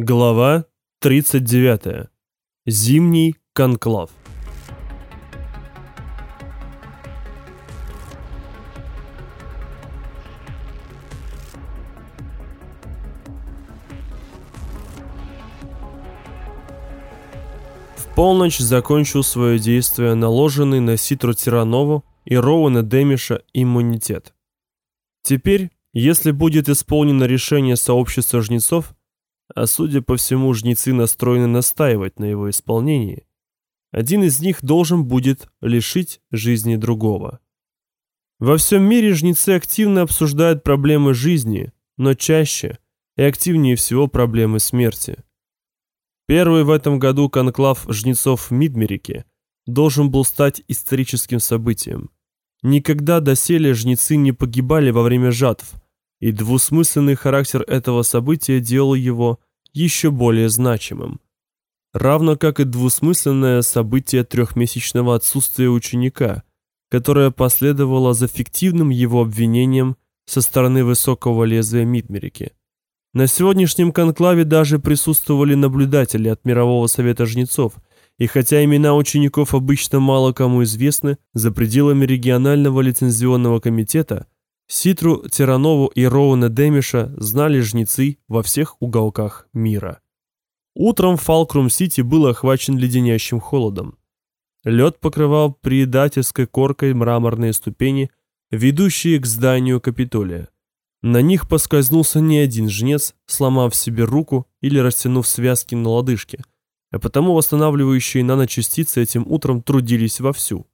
Глава 39. Зимний конклав. В полночь закончил свое действие наложенный на Ситру Тиранову и Роуэна Демиша иммунитет. Теперь, если будет исполнено решение сообщества жнецов, а судя по всему, жнецы настроены настаивать на его исполнении, один из них должен будет лишить жизни другого. Во всем мире жнецы активно обсуждают проблемы жизни, но чаще и активнее всего проблемы смерти. Первый в этом году конклав жнецов в Мидмерике должен был стать историческим событием. Никогда доселе жнецы не погибали во время жатв – и двусмысленный характер этого события делал его еще более значимым. Равно как и двусмысленное событие трехмесячного отсутствия ученика, которое последовало за фиктивным его обвинением со стороны высокого лезвия Митмерики. На сегодняшнем конклаве даже присутствовали наблюдатели от Мирового совета жнецов, и хотя имена учеников обычно мало кому известны, за пределами регионального лицензионного комитета – Ситру Тиранову и Роуна Демиша знали жнецы во всех уголках мира. Утром Фалкрум-Сити был охвачен леденящим холодом. Лед покрывал предательской коркой мраморные ступени, ведущие к зданию Капитолия. На них поскользнулся не один жнец, сломав себе руку или растянув связки на лодыжке, а потому восстанавливающие наночастицы этим утром трудились вовсю.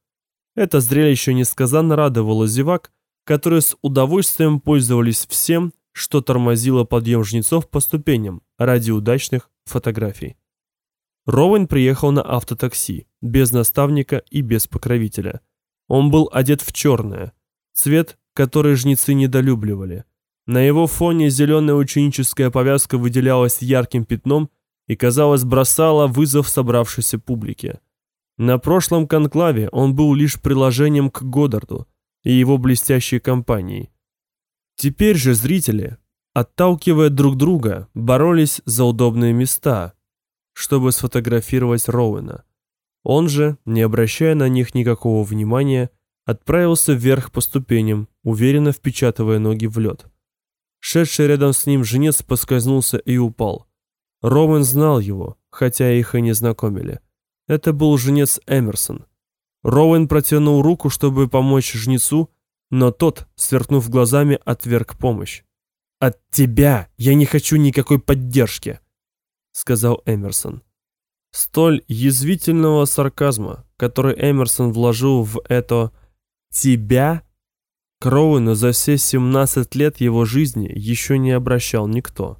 Это зрелище несказанно радовало зевак, которые с удовольствием пользовались всем, что тормозило подъем жнецов по ступеням ради удачных фотографий. Роуэн приехал на автотакси, без наставника и без покровителя. Он был одет в черное, цвет, который жнецы недолюбливали. На его фоне зеленая ученическая повязка выделялась ярким пятном и, казалось, бросала вызов собравшейся публике. На прошлом конклаве он был лишь приложением к Годдарду – и его блестящей компанией. Теперь же зрители, отталкивая друг друга, боролись за удобные места, чтобы сфотографировать Роуэна. Он же, не обращая на них никакого внимания, отправился вверх по ступеням, уверенно впечатывая ноги в лед. Шедший рядом с ним женец поскользнулся и упал. Роуэн знал его, хотя их и не знакомили. Это был женец Эмерсон – Роуэн протянул руку, чтобы помочь жнецу, но тот, сверкнув глазами, отверг помощь. «От тебя я не хочу никакой поддержки», — сказал Эмерсон. Столь язвительного сарказма, который Эмерсон вложил в это «тебя», к Роуэну за все 17 лет его жизни еще не обращал никто.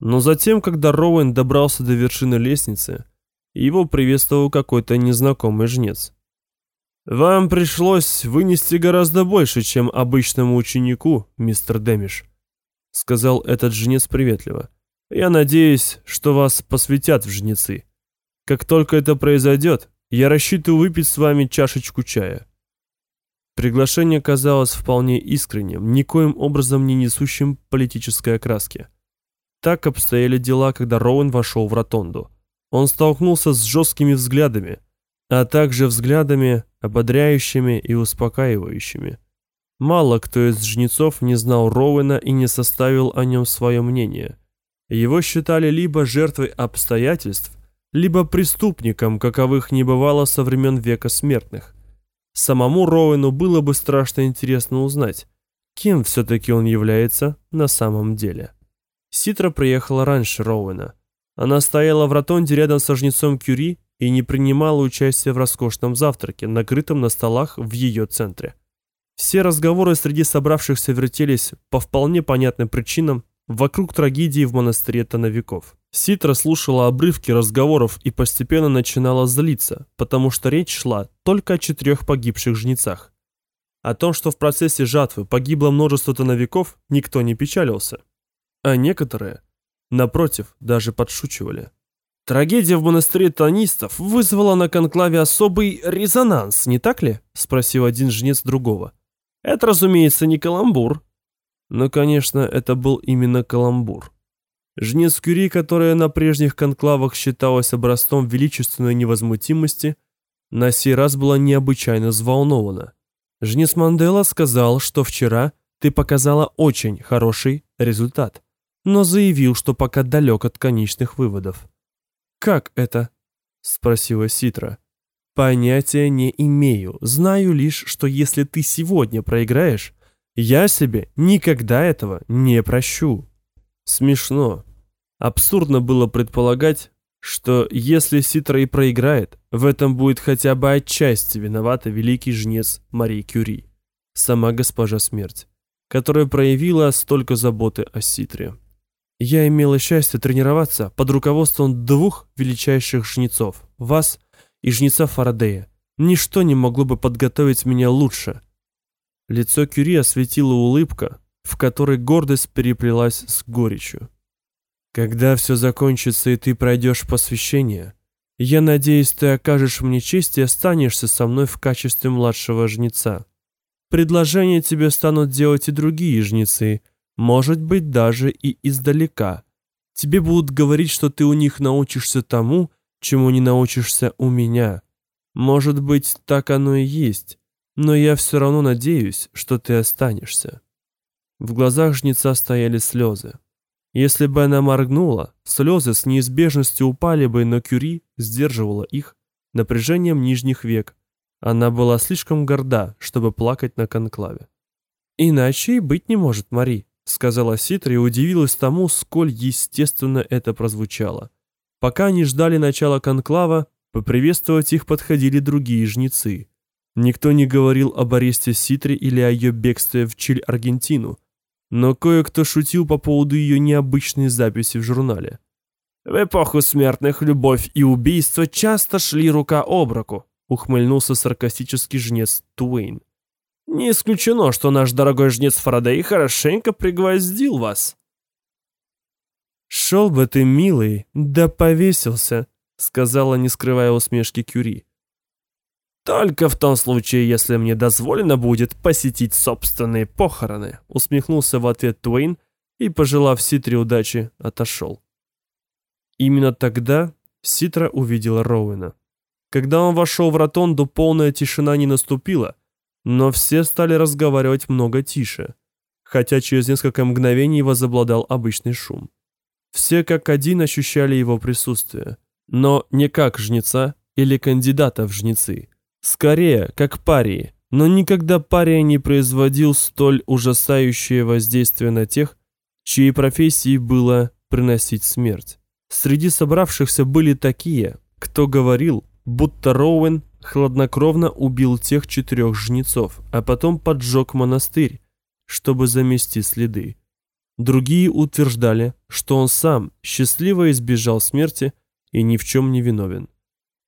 Но затем, когда Роуэн добрался до вершины лестницы, его приветствовал какой-то незнакомый жнец. «Вам пришлось вынести гораздо больше, чем обычному ученику, мистер Демиш», — сказал этот жнец приветливо. «Я надеюсь, что вас посвятят в жнецы. Как только это произойдет, я рассчитываю выпить с вами чашечку чая». Приглашение казалось вполне искренним, никоим образом не несущим политической окраски. Так обстояли дела, когда Роуэн вошел в ротонду. Он столкнулся с жесткими взглядами, а также взглядами, ободряющими и успокаивающими. Мало кто из жнецов не знал Роуэна и не составил о нем свое мнение. Его считали либо жертвой обстоятельств, либо преступником, каковых не бывало со времен века смертных. Самому Роуэну было бы страшно интересно узнать, кем все-таки он является на самом деле. Ситра приехала раньше Роуэна. Она стояла в ротонде рядом со жнецом Кюри и не принимала участия в роскошном завтраке, накрытом на столах в ее центре. Все разговоры среди собравшихся вертелись по вполне понятным причинам вокруг трагедии в монастыре Тоновиков. Ситра слушала обрывки разговоров и постепенно начинала злиться, потому что речь шла только о четырех погибших жнецах. О том, что в процессе жатвы погибло множество тоновиков, никто не печалился. А некоторые, напротив, даже подшучивали. Трагедия в монастыре тонистов вызвала на конклаве особый резонанс, не так ли? Спросил один жнец другого. Это, разумеется, не каламбур. Но, конечно, это был именно каламбур. Жнец Кюри, которая на прежних конклавах считалась образцом величественной невозмутимости, на сей раз была необычайно взволнована. Жнец Мандела сказал, что вчера ты показала очень хороший результат, но заявил, что пока далек от конечных выводов. «Как это?» — спросила Ситра. «Понятия не имею. Знаю лишь, что если ты сегодня проиграешь, я себе никогда этого не прощу». Смешно. Абсурдно было предполагать, что если Ситра и проиграет, в этом будет хотя бы отчасти виновата великий жнец Марии Кюри, сама госпожа смерть, которая проявила столько заботы о Ситре. Я имела счастье тренироваться под руководством двух величайших жнецов, вас и жнеца Фарадея. Ничто не могло бы подготовить меня лучше. Лицо Кюри осветила улыбка, в которой гордость переплелась с горечью. Когда все закончится и ты пройдешь посвящение, я надеюсь, ты окажешь мне честь и останешься со мной в качестве младшего жнеца. Предложения тебе станут делать и другие жнецы, может быть, даже и издалека. Тебе будут говорить, что ты у них научишься тому, чему не научишься у меня. Может быть, так оно и есть, но я все равно надеюсь, что ты останешься. В глазах жнеца стояли слезы. Если бы она моргнула, слезы с неизбежностью упали бы, но Кюри сдерживала их напряжением нижних век. Она была слишком горда, чтобы плакать на конклаве. «Иначе и быть не может, Мари», — сказала Ситра и удивилась тому, сколь естественно это прозвучало. Пока они ждали начала конклава, поприветствовать их подходили другие жнецы. Никто не говорил об аресте Ситри или о ее бегстве в Чиль-Аргентину, но кое-кто шутил по поводу ее необычной записи в журнале. «В эпоху смертных любовь и убийство часто шли рука об руку», ухмыльнулся саркастический жнец Туэйн. «Не исключено, что наш дорогой жнец Фарадей хорошенько пригвоздил вас». «Шел бы ты, милый, да повесился», сказала, не скрывая усмешки Кюри. «Только в том случае, если мне дозволено будет посетить собственные похороны», усмехнулся в ответ Туэйн и, пожелав Ситре удачи, отошел. Именно тогда Ситра увидела Роуэна. Когда он вошел в ротонду, полная тишина не наступила, но все стали разговаривать много тише, хотя через несколько мгновений возобладал обычный шум. Все как один ощущали его присутствие, но не как жнеца или кандидата в жнецы, Скорее, как парии, но никогда пария не производил столь ужасающее воздействие на тех, чьей профессией было приносить смерть. Среди собравшихся были такие, кто говорил, будто Роуэн хладнокровно убил тех четырех жнецов, а потом поджег монастырь, чтобы замести следы. Другие утверждали, что он сам счастливо избежал смерти и ни в чем не виновен.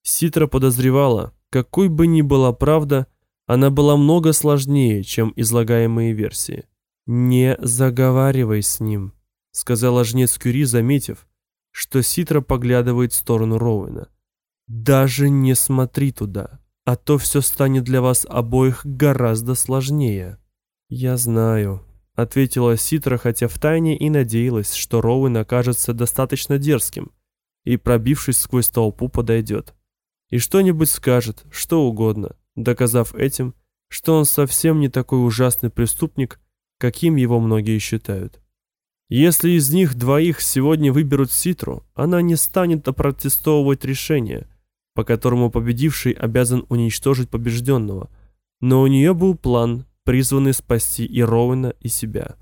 Ситра подозревала, какой бы ни была правда, она была много сложнее, чем излагаемые версии. «Не заговаривай с ним», — сказала жнец Кюри, заметив, что Ситра поглядывает в сторону Роуэна. «Даже не смотри туда, а то все станет для вас обоих гораздо сложнее». «Я знаю», — ответила Ситра, хотя втайне и надеялась, что Роуэн окажется достаточно дерзким и, пробившись сквозь толпу, подойдет и что-нибудь скажет, что угодно, доказав этим, что он совсем не такой ужасный преступник, каким его многие считают. Если из них двоих сегодня выберут Ситру, она не станет опротестовывать решение, по которому победивший обязан уничтожить побежденного, но у нее был план, призванный спасти и Роуэна, и себя.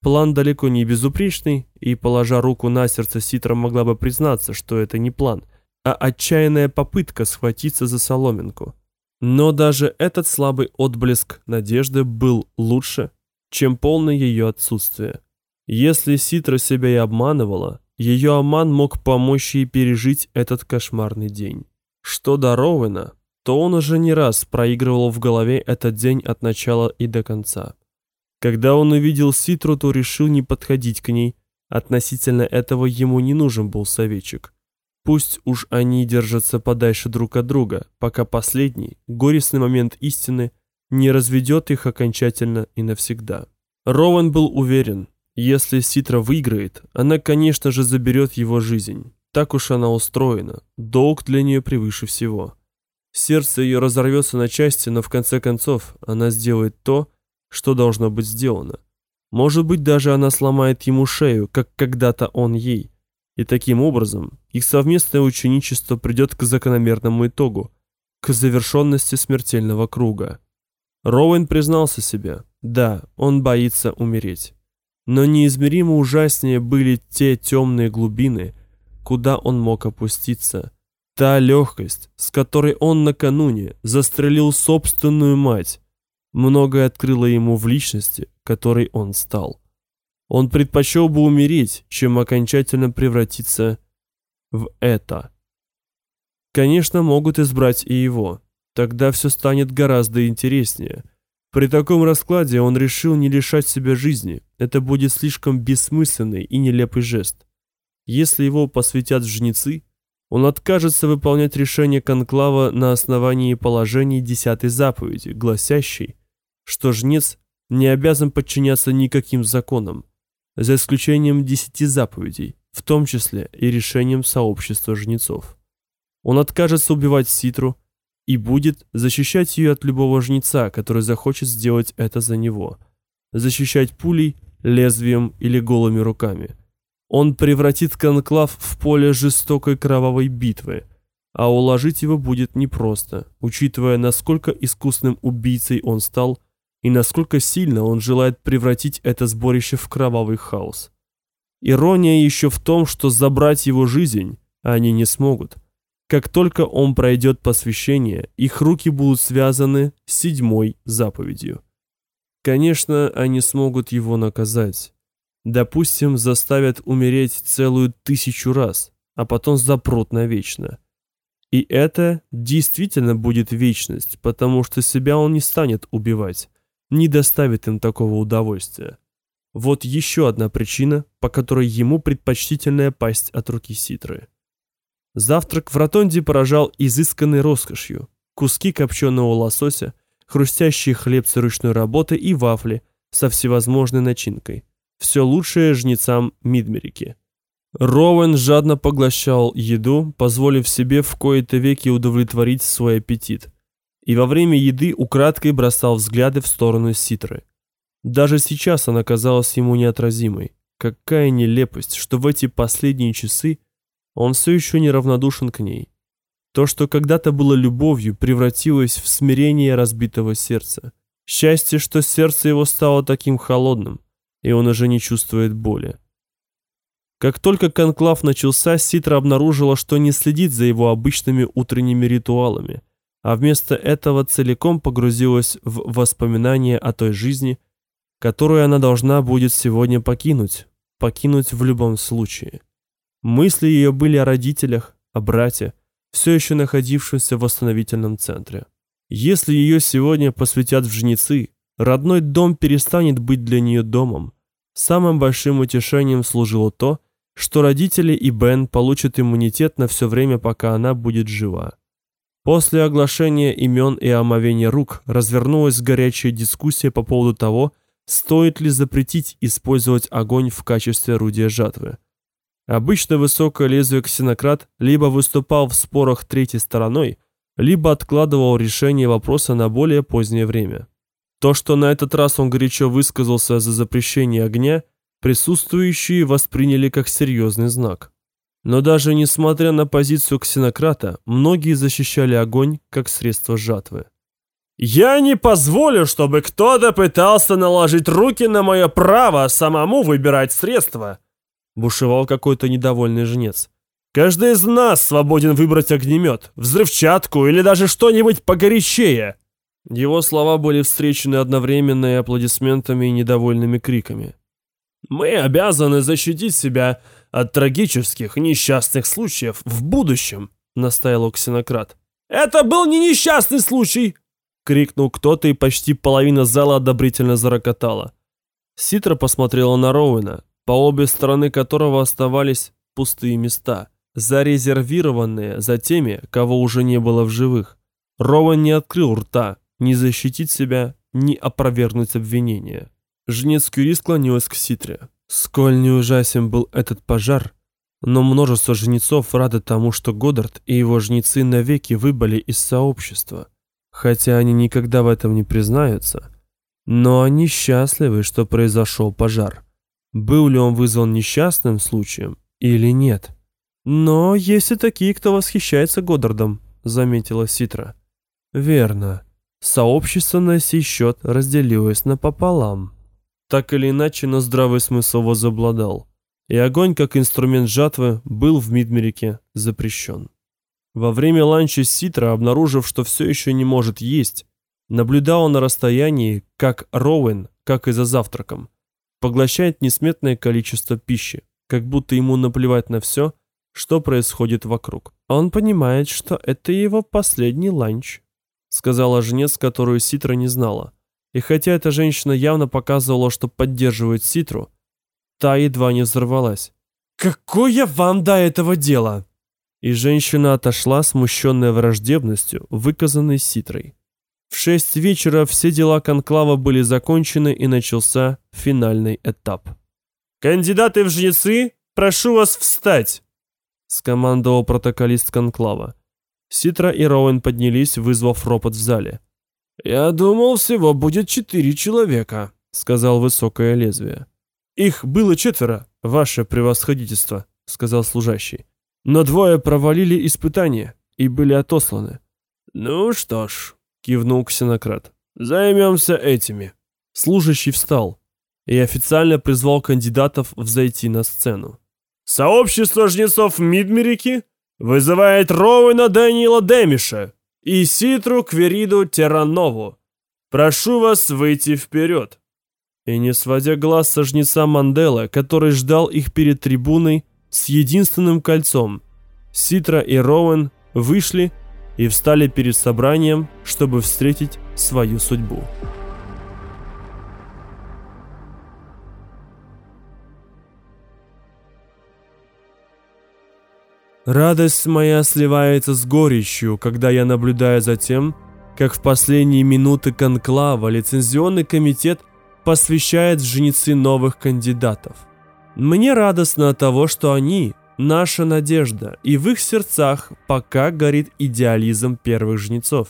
План далеко не безупречный, и, положа руку на сердце, Ситра могла бы признаться, что это не план – а отчаянная попытка схватиться за соломинку. Но даже этот слабый отблеск надежды был лучше, чем полное ее отсутствие. Если Ситра себя и обманывала, ее обман мог помочь ей пережить этот кошмарный день. Что до Роуэна, то он уже не раз проигрывал в голове этот день от начала и до конца. Когда он увидел Ситру, то решил не подходить к ней, относительно этого ему не нужен был советчик. Пусть уж они держатся подальше друг от друга, пока последний, горестный момент истины, не разведет их окончательно и навсегда. Роуэн был уверен, Если Ситра выиграет, она, конечно же, заберет его жизнь. Так уж она устроена. Долг для нее превыше всего. Сердце ее разорвется на части, но в конце концов она сделает то, что должно быть сделано. Может быть, даже она сломает ему шею, как когда-то он ей. И таким образом их совместное ученичество придет к закономерному итогу, к завершенности смертельного круга. Роуэн признался себе, да, он боится умереть. Но неизмеримо ужаснее были те темные глубины, куда он мог опуститься. Та легкость, с которой он накануне застрелил собственную мать, многое открыло ему в личности, которой он стал. Он предпочел бы умереть, чем окончательно превратиться в это. Конечно, могут избрать и его. Тогда все станет гораздо интереснее. При таком раскладе он решил не лишать себя жизни. Это будет слишком бессмысленный и нелепый жест. Если его посвятят в жнецы, он откажется выполнять решение конклава на основании положений десятой заповеди, гласящей, что жнец не обязан подчиняться никаким законам, за исключением десяти заповедей, в том числе и решением сообщества жнецов. Он откажется убивать Ситру и будет защищать ее от любого жнеца, который захочет сделать это за него. Защищать пулей, лезвием или голыми руками. Он превратит конклав в поле жестокой кровавой битвы, а уложить его будет непросто, учитывая, насколько искусным убийцей он стал и насколько сильно он желает превратить это сборище в кровавый хаос. Ирония еще в том, что забрать его жизнь они не смогут. Как только он пройдет посвящение, их руки будут связаны седьмой заповедью. Конечно, они смогут его наказать. Допустим, заставят умереть целую тысячу раз, а потом запрут навечно. И это действительно будет вечность, потому что себя он не станет убивать не доставит им такого удовольствия. Вот еще одна причина, по которой ему предпочтительная пасть от руки Ситры. Завтрак в ротонде поражал изысканной роскошью. Куски копченого лосося, хрустящий хлеб с ручной работы и вафли со всевозможной начинкой. Все лучшее жнецам Мидмерики. Роуэн жадно поглощал еду, позволив себе в кои-то веки удовлетворить свой аппетит – и во время еды украдкой бросал взгляды в сторону Ситры. Даже сейчас она казалась ему неотразимой. Какая нелепость, что в эти последние часы он все еще неравнодушен к ней. То, что когда-то было любовью, превратилось в смирение разбитого сердца. Счастье, что сердце его стало таким холодным, и он уже не чувствует боли. Как только конклав начался, Ситра обнаружила, что не следит за его обычными утренними ритуалами – а вместо этого целиком погрузилась в воспоминания о той жизни, которую она должна будет сегодня покинуть, покинуть в любом случае. Мысли ее были о родителях, о брате, все еще находившемся в восстановительном центре. Если ее сегодня посвятят в жнецы, родной дом перестанет быть для нее домом. Самым большим утешением служило то, что родители и Бен получат иммунитет на все время, пока она будет жива. После оглашения имен и омовения рук развернулась горячая дискуссия по поводу того, стоит ли запретить использовать огонь в качестве орудия жатвы. Обычно высокое лезвие ксенократ либо выступал в спорах третьей стороной, либо откладывал решение вопроса на более позднее время. То, что на этот раз он горячо высказался за запрещение огня, присутствующие восприняли как серьезный знак. Но даже несмотря на позицию ксенократа, многие защищали огонь как средство жатвы. «Я не позволю, чтобы кто-то пытался наложить руки на мое право самому выбирать средства», бушевал какой-то недовольный жнец. «Каждый из нас свободен выбрать огнемет, взрывчатку или даже что-нибудь погорячее». Его слова были встречены одновременно и аплодисментами и недовольными криками. «Мы обязаны защитить себя от трагических несчастных случаев в будущем», — настаивал ксенократ. «Это был не несчастный случай!» — крикнул кто-то, и почти половина зала одобрительно зарокотала. Ситра посмотрела на Роуэна, по обе стороны которого оставались пустые места, зарезервированные за теми, кого уже не было в живых. Роуэн не открыл рта, ни защитить себя, ни опровергнуть обвинение. Жнец Кюри склонилась к Ситре. Сколь не ужасен был этот пожар, но множество жнецов рады тому, что Годдард и его жнецы навеки выбыли из сообщества, хотя они никогда в этом не признаются. Но они счастливы, что произошел пожар. Был ли он вызван несчастным случаем или нет? Но есть и такие, кто восхищается Годдардом, заметила Ситра. Верно. Сообщество на сей счет разделилось напополам. Так или иначе, но здравый смысл возобладал, и огонь как инструмент жатвы был в Мидмерике запрещен. Во время ланча Ситра, обнаружив, что все еще не может есть, наблюдал на расстоянии, как Роуэн, как и за завтраком, поглощает несметное количество пищи, как будто ему наплевать на все, что происходит вокруг. Он понимает, что это его последний ланч, сказала жнец, которую Ситра не знала. И хотя эта женщина явно показывала, что поддерживает Ситру, та едва не взорвалась. «Какое вам до этого дела?» И женщина отошла, смущенная враждебностью, выказанной Ситрой. В шесть вечера все дела конклава были закончены и начался финальный этап. «Кандидаты в жнецы, прошу вас встать!» скомандовал протоколист конклава. Ситра и Роуэн поднялись, вызвав ропот в зале. «Я думал, всего будет четыре человека», — сказал высокое лезвие. «Их было четверо, ваше превосходительство», — сказал служащий. «Но двое провалили испытание и были отосланы». «Ну что ж», — кивнул ксенократ, — «займемся этими». Служащий встал и официально призвал кандидатов взойти на сцену. «Сообщество жнецов Мидмерики вызывает Роуэна Дэниела Демиша и Ситру Квериду Терранову. Прошу вас выйти вперед». И не сводя глаз со жнеца Мандела, который ждал их перед трибуной с единственным кольцом, Ситра и Роуэн вышли и встали перед собранием, чтобы встретить свою судьбу. Радость моя сливается с горечью, когда я наблюдаю за тем, как в последние минуты конклава лицензионный комитет посвящает женицы новых кандидатов. Мне радостно от того, что они – наша надежда, и в их сердцах пока горит идеализм первых жнецов.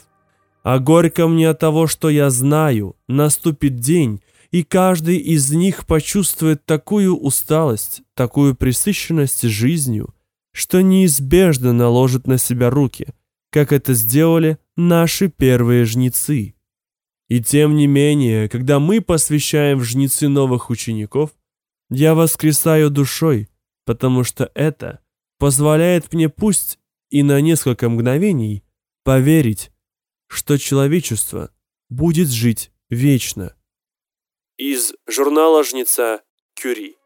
А горько мне от того, что я знаю, наступит день, и каждый из них почувствует такую усталость, такую пресыщенность жизнью – что неизбежно наложит на себя руки, как это сделали наши первые жнецы. И тем не менее, когда мы посвящаем в жнецы новых учеников, я воскресаю душой, потому что это позволяет мне пусть и на несколько мгновений поверить, что человечество будет жить вечно. Из журнала «Жнеца Кюри»